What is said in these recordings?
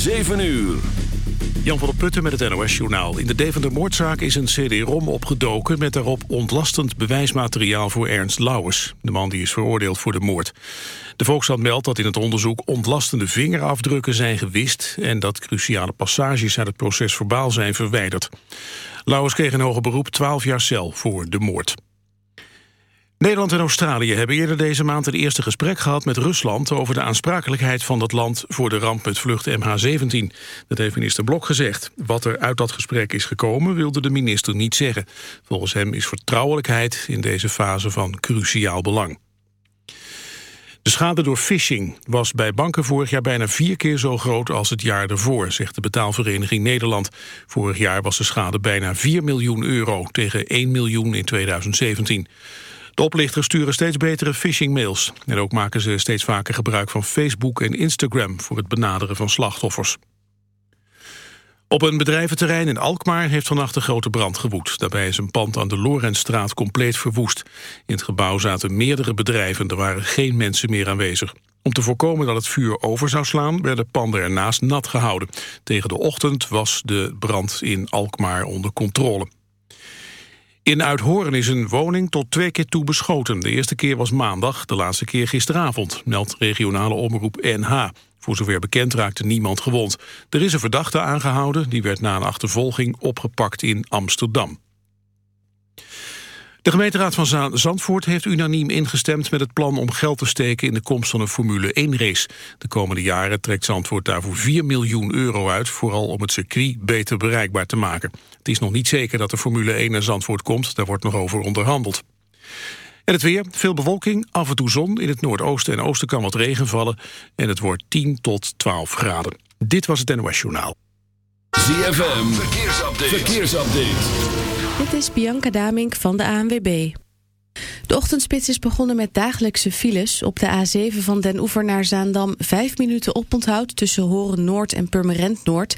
7 uur. Jan van der Putten met het NOS-journaal. In de Deventer-moordzaak is een CD-ROM opgedoken... met daarop ontlastend bewijsmateriaal voor Ernst Lauwers. De man die is veroordeeld voor de moord. De Volkskrant meldt dat in het onderzoek ontlastende vingerafdrukken zijn gewist... en dat cruciale passages uit het proces verbaal zijn verwijderd. Lauwers kreeg een hoger beroep 12 jaar cel voor de moord. Nederland en Australië hebben eerder deze maand het eerste gesprek gehad met Rusland over de aansprakelijkheid van dat land voor de ramp met vlucht MH17. Dat heeft minister Blok gezegd. Wat er uit dat gesprek is gekomen wilde de minister niet zeggen. Volgens hem is vertrouwelijkheid in deze fase van cruciaal belang. De schade door phishing was bij banken vorig jaar bijna vier keer zo groot als het jaar ervoor, zegt de betaalvereniging Nederland. Vorig jaar was de schade bijna 4 miljoen euro tegen 1 miljoen in 2017. De oplichters sturen steeds betere phishing-mails. En ook maken ze steeds vaker gebruik van Facebook en Instagram... voor het benaderen van slachtoffers. Op een bedrijventerrein in Alkmaar heeft vannacht een grote brand gewoed. Daarbij is een pand aan de Lorentstraat compleet verwoest. In het gebouw zaten meerdere bedrijven, er waren geen mensen meer aanwezig. Om te voorkomen dat het vuur over zou slaan, werden panden ernaast nat gehouden. Tegen de ochtend was de brand in Alkmaar onder controle. In Uithoren is een woning tot twee keer toe beschoten. De eerste keer was maandag, de laatste keer gisteravond, meldt regionale omroep NH. Voor zover bekend raakte niemand gewond. Er is een verdachte aangehouden, die werd na een achtervolging opgepakt in Amsterdam. De gemeenteraad van Zandvoort heeft unaniem ingestemd met het plan om geld te steken in de komst van een Formule 1-race. De komende jaren trekt Zandvoort daarvoor 4 miljoen euro uit, vooral om het circuit beter bereikbaar te maken. Het is nog niet zeker dat de Formule 1 naar Zandvoort komt, daar wordt nog over onderhandeld. En het weer, veel bewolking, af en toe zon. In het noordoosten en oosten kan wat regen vallen. En het wordt 10 tot 12 graden. Dit was het NOS Journaal. ZFM, verkeersupdate. verkeersupdate. Dit is Bianca Damink van de ANWB. De ochtendspits is begonnen met dagelijkse files. Op de A7 van Den Oever naar Zaandam 5 minuten oponthoud... tussen Horen Noord en Purmerend Noord.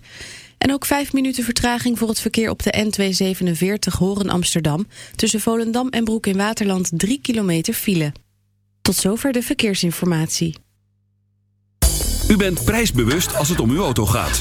En ook 5 minuten vertraging voor het verkeer op de N247 Horen Amsterdam... tussen Volendam en Broek in Waterland 3 kilometer file. Tot zover de verkeersinformatie. U bent prijsbewust als het om uw auto gaat.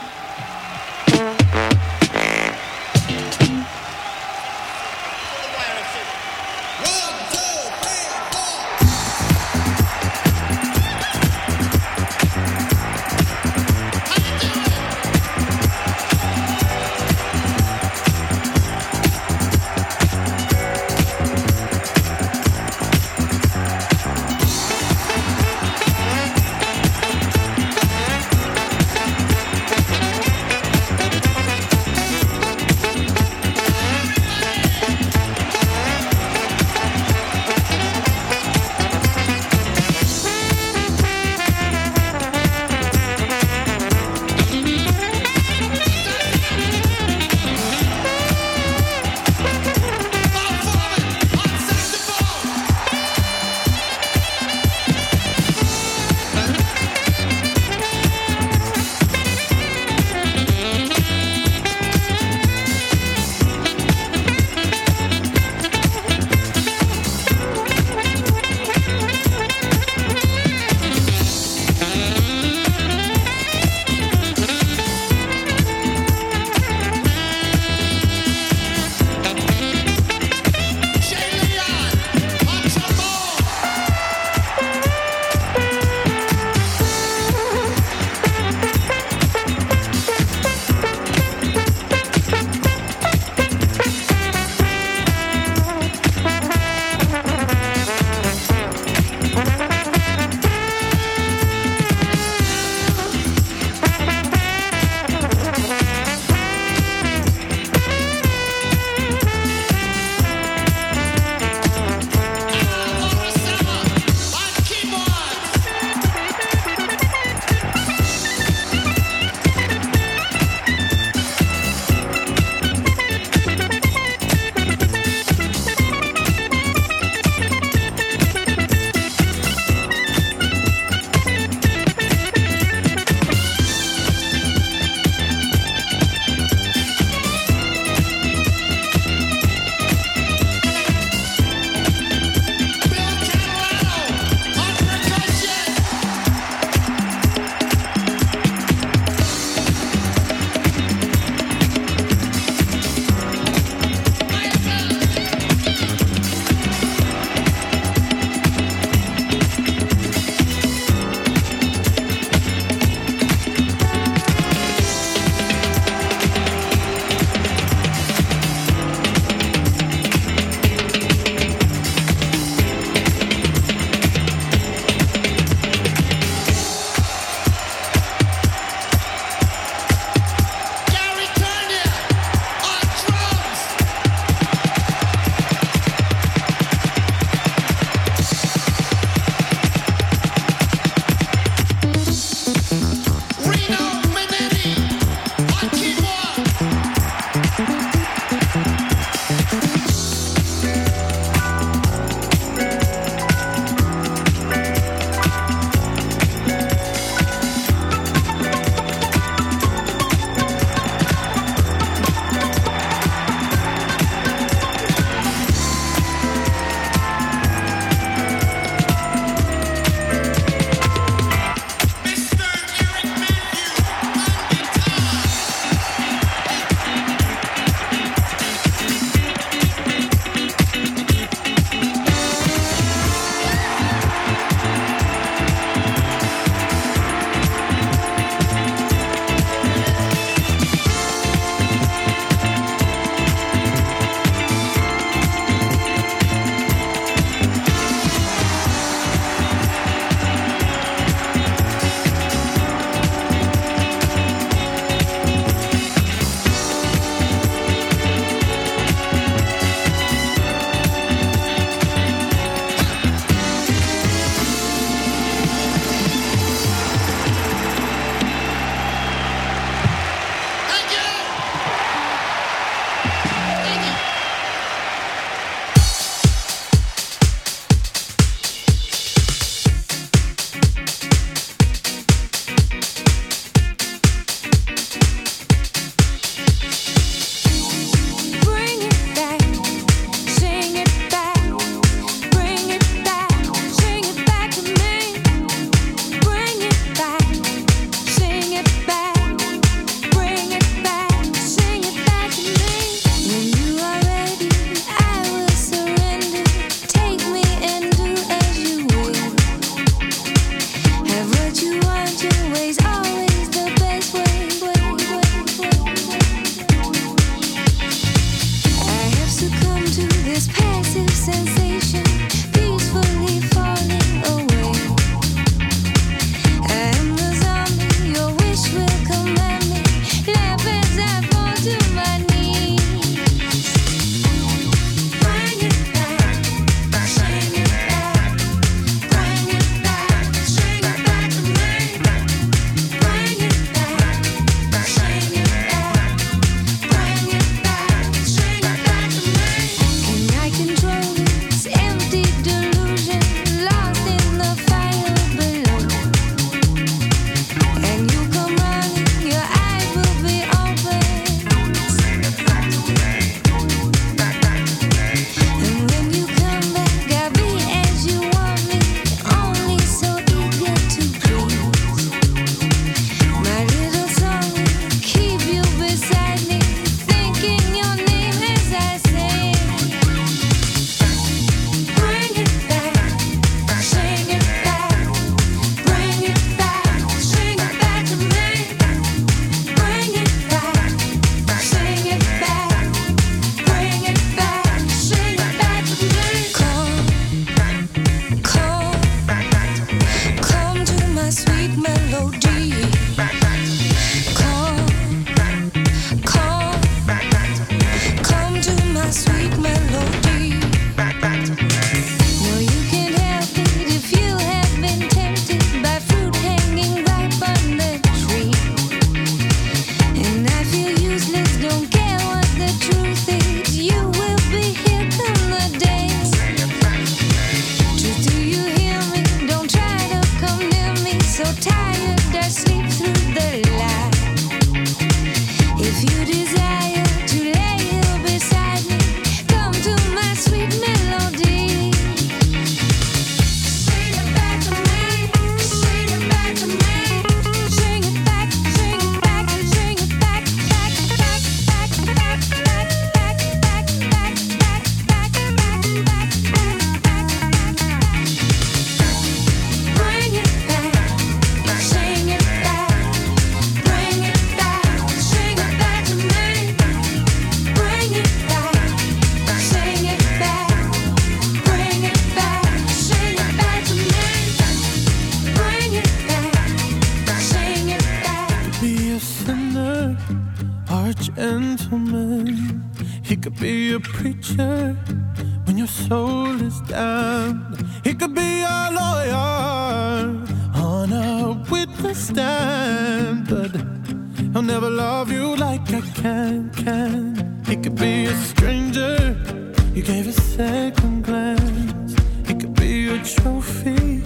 Second glance. He could be a trophy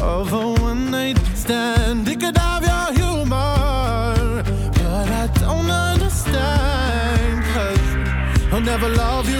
of a one night stand. He could have your humor, but I don't understand. Cause I'll never love you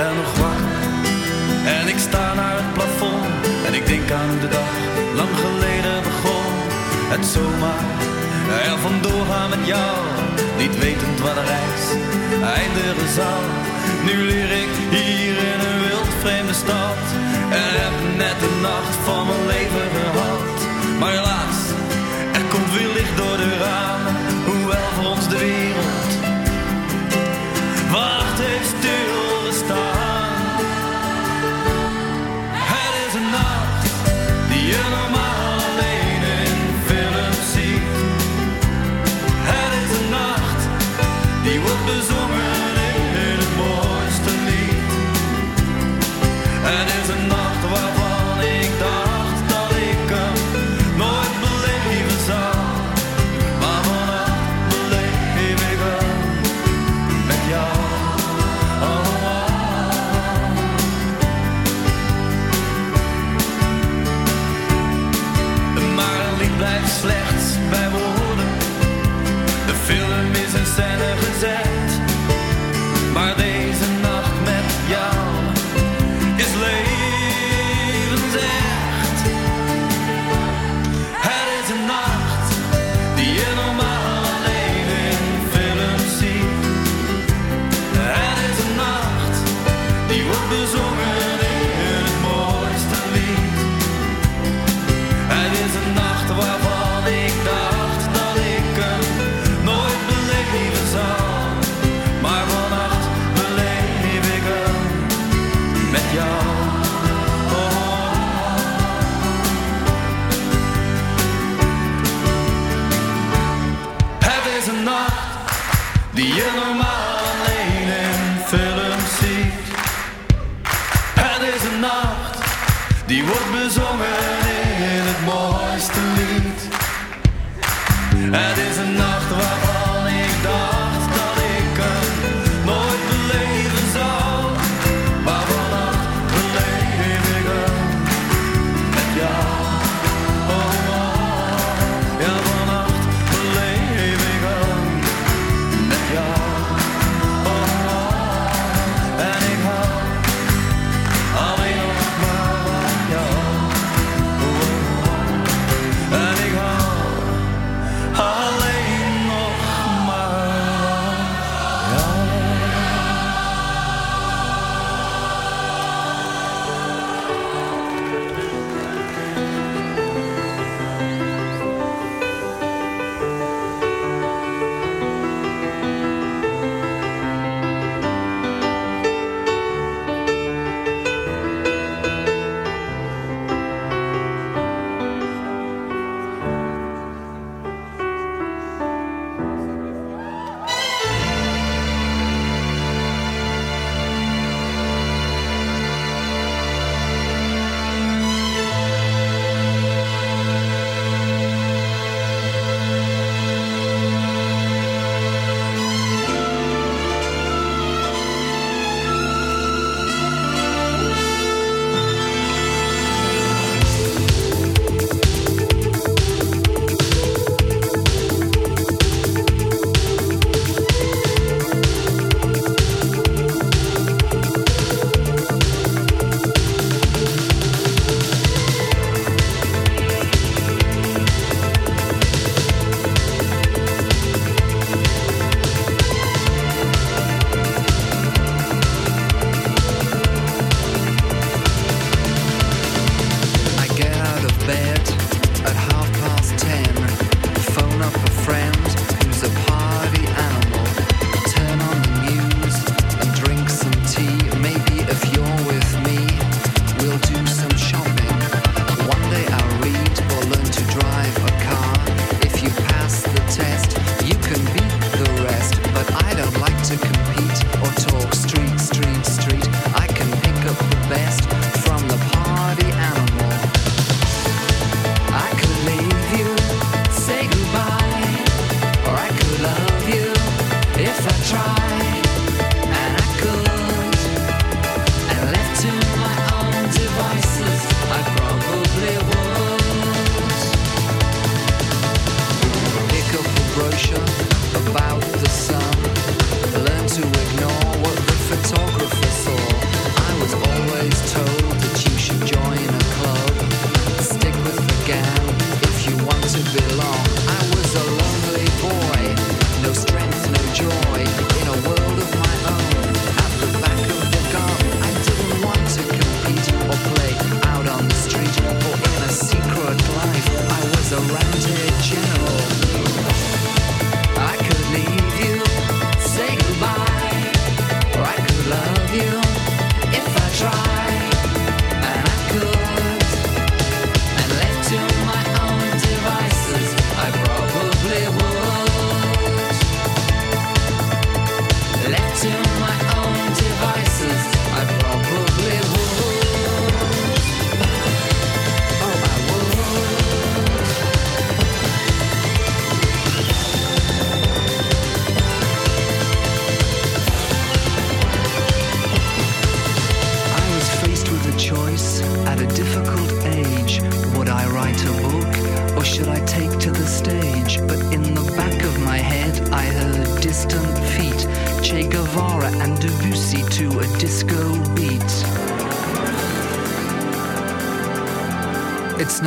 ben nog wakker en ik sta naar het plafond en ik denk aan de dag lang geleden begon. Het zomaar er vandoor gaan met jou, niet wetend waar de reis eindigen zal. Nu leer ik hier in een wild vreemde stad en heb net de nacht van mijn leven gehad. Maar helaas, er komt weer licht door de ramen, hoewel voor ons de wereld wacht heeft stilgestaan. wordt bezongen.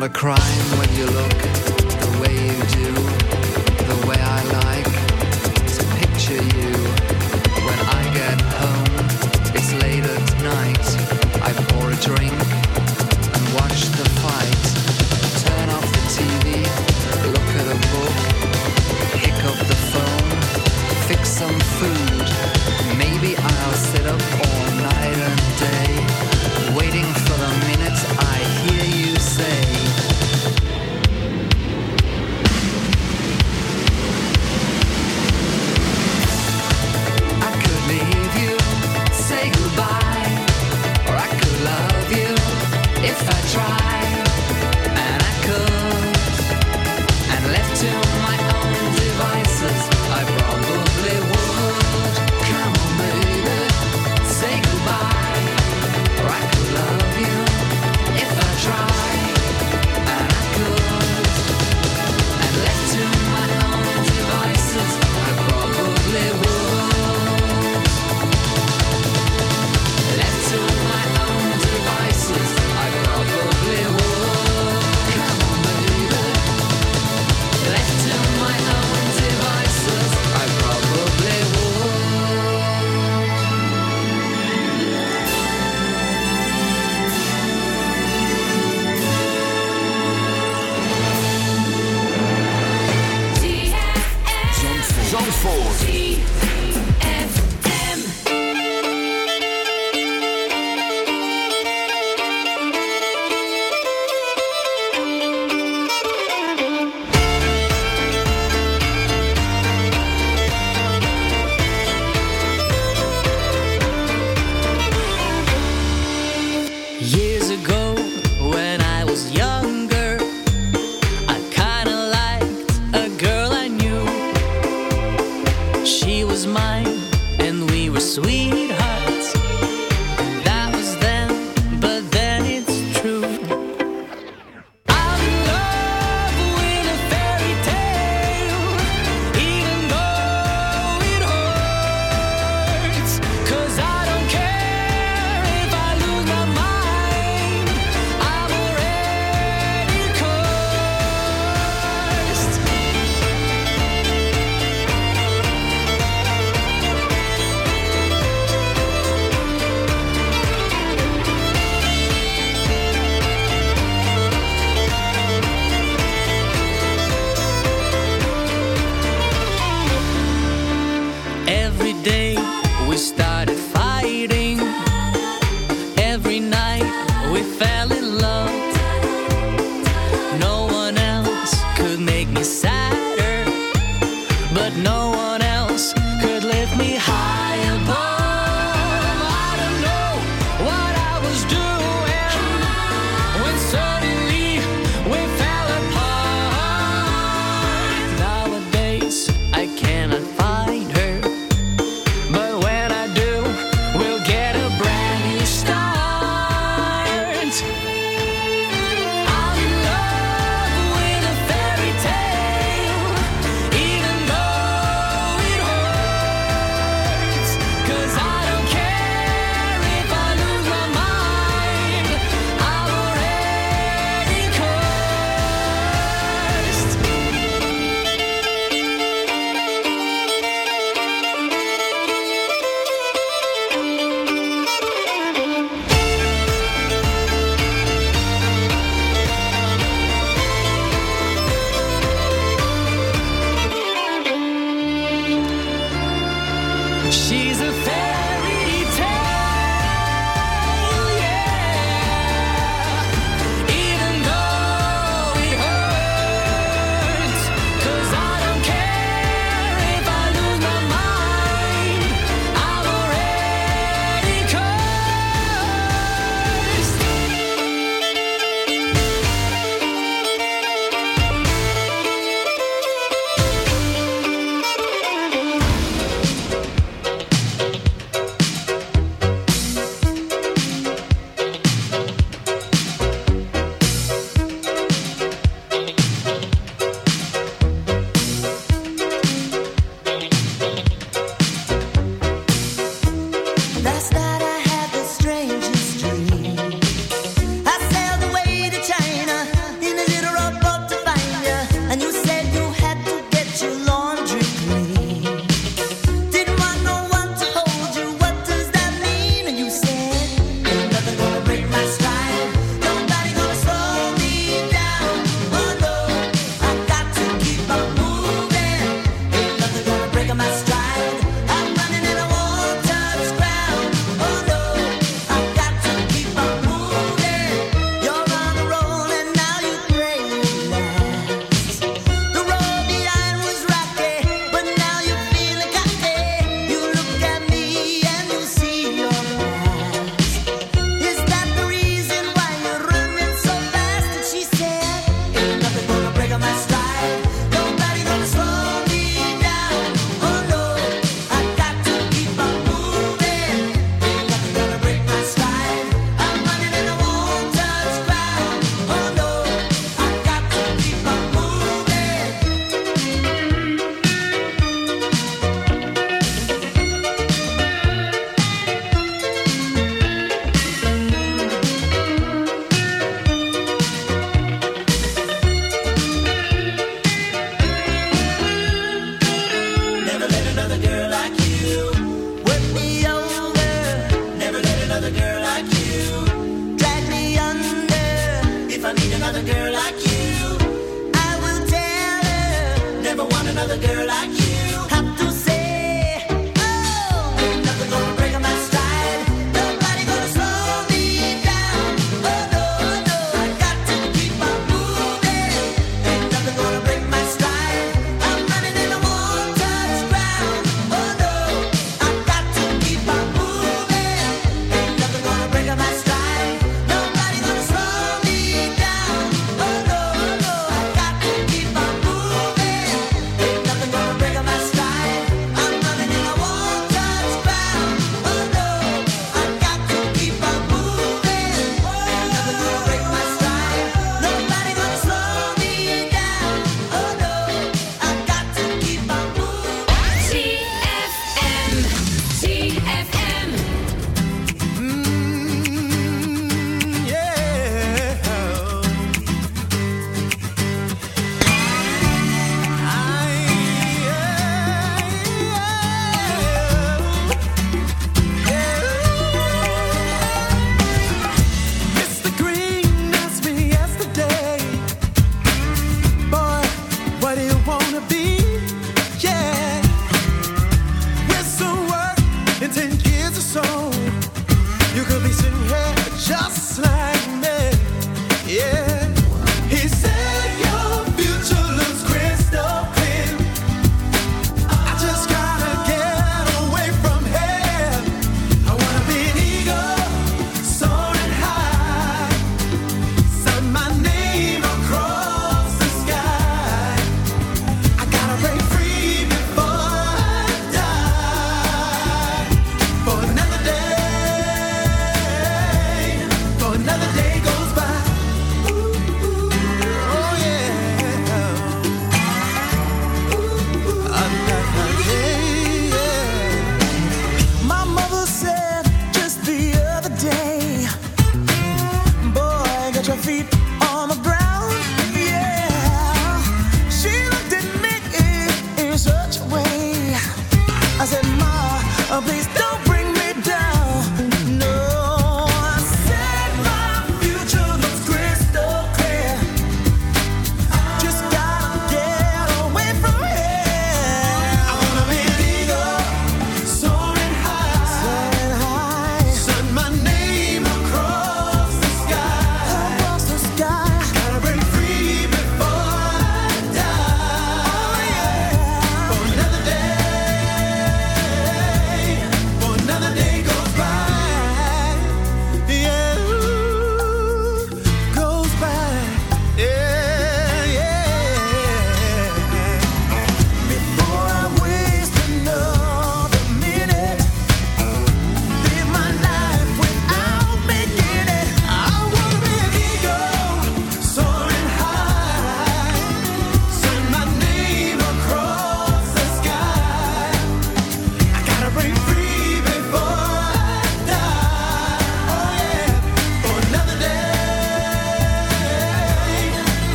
not a crime when you look the way you do.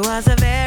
He was a very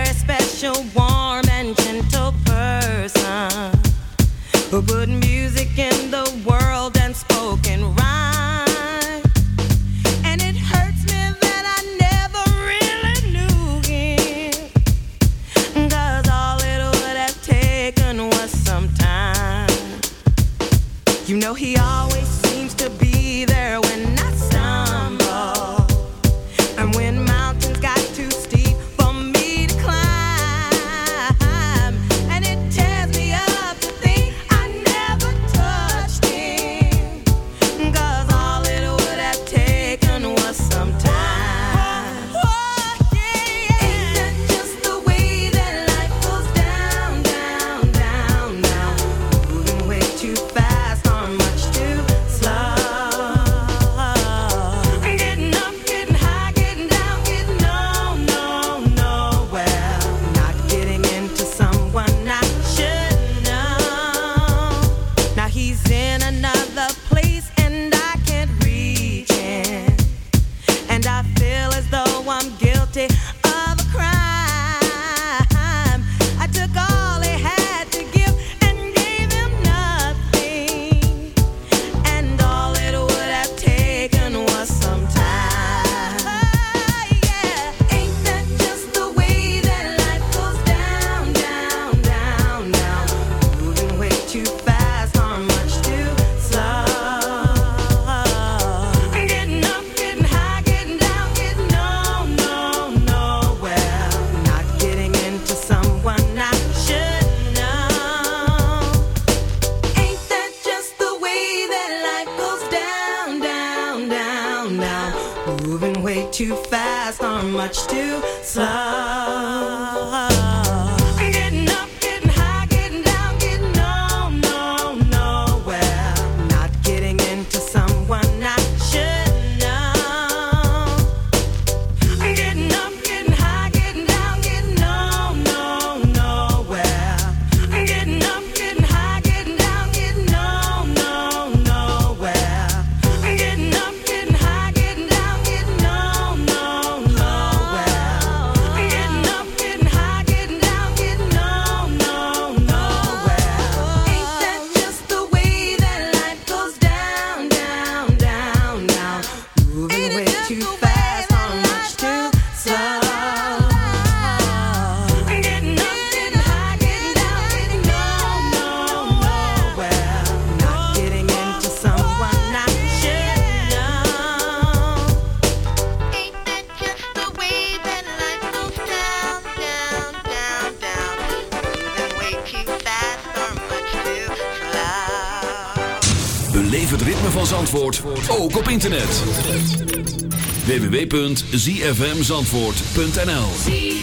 www.zfmzandvoort.nl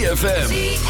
ZFM.